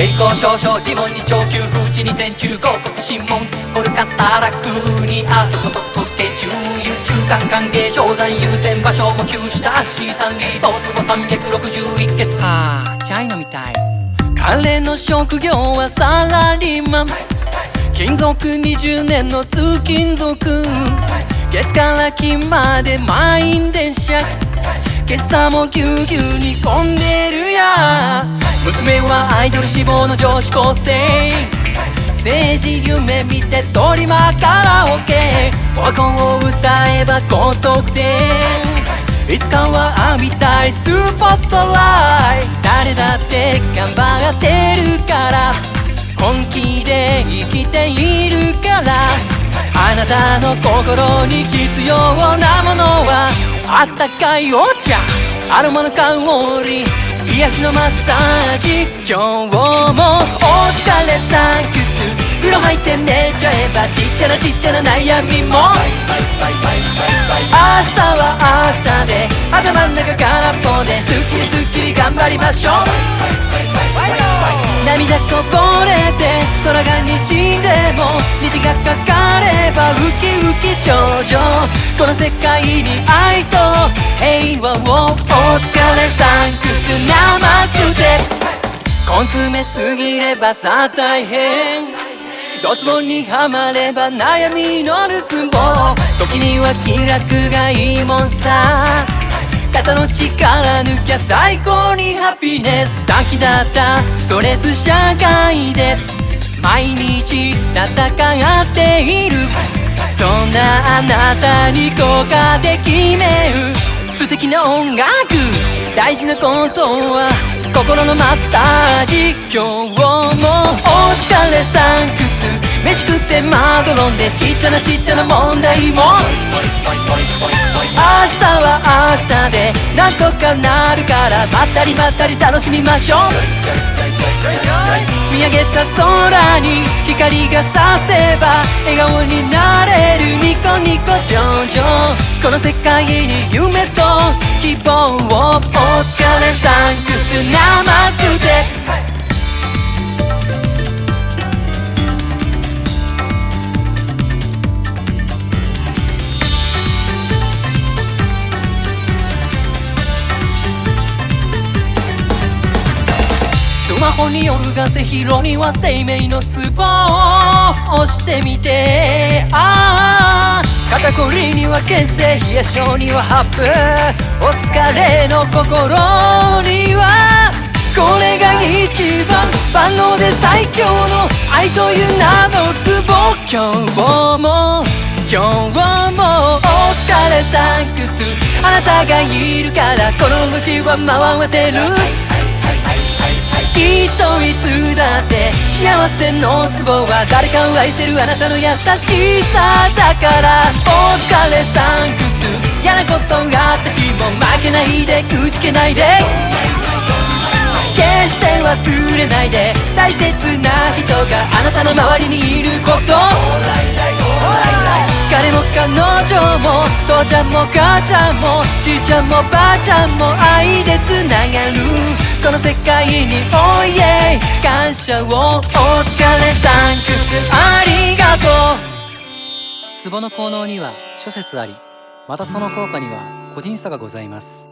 栄光少々自問に長久風知に天中広告審問コルカタラクにあそこそこけ中優中間歓迎商材優先場所も休止だ C3 リソーツも361ケツはあチャイナみたい。彼の職業はサラリーマン勤続20年の通勤族。月から金まで満員電車。今朝もぎゅうぎゅうに混んでるや娘アイドル志望の女子高生。政治夢見て取りまカラオケ。和コンを歌えば高得点。いつかは浴びたいスポットライ。ト誰だって頑張ってるから。本気で生きているから。あなたの心に必要なものはあったかいお茶。アロマの香り。癒しのマッサージ今日もお疲れサンクス風呂入って寝ちゃえばちっちゃなちっちゃな悩みも。明日は明日で頭の中空っぽですっきりすっきり頑張りましょう。涙こぼれて空が滲んでも虹がかかればウキウキ頂上この世界に愛と平和をお疲れサンクスナマステ根詰めすぎればさ大変。ドツボにはまれば悩みのるつぼ時には気楽がいいもんさ。肩の力抜きゃ最高にハピネス。先だったストレス社会で毎日戦っている。そんなあなたに効果で決める。素敵な音楽。大事なことは心のマッサージ今日もお疲れサンクス。飯食ってまどろんでちっちゃなちっちゃな問題も。明日は明日でなんとかなるからまったりまったり楽しみましょう。見上げた空に光が差せば笑顔になれるニコニコ上々。この世界に夢と希望をお疲れサンクスナマステスマホによるガセヒロには生命のツボを押してみて。ああ肩こりには血清冷や症にはハップ。お疲れの心にはこれが一番万能で最強の愛という名のツボ。今日も今日もお疲れサンクス。あなたがいるからこの星は回ってる。幸せのツボは誰かを愛せるあなたの優しさだからお疲れサンクス嫌なことがあった日も負けないでくじけないで。決して忘れないで。大切な人があなたの周りにいること。彼も彼女も父ちゃんも母ちゃんもじいちゃんもばあちゃんも愛でつながる。この世界においえ感謝をお疲れサンクスありがとう。壺の効能には諸説あり。またその効果には個人差がございます。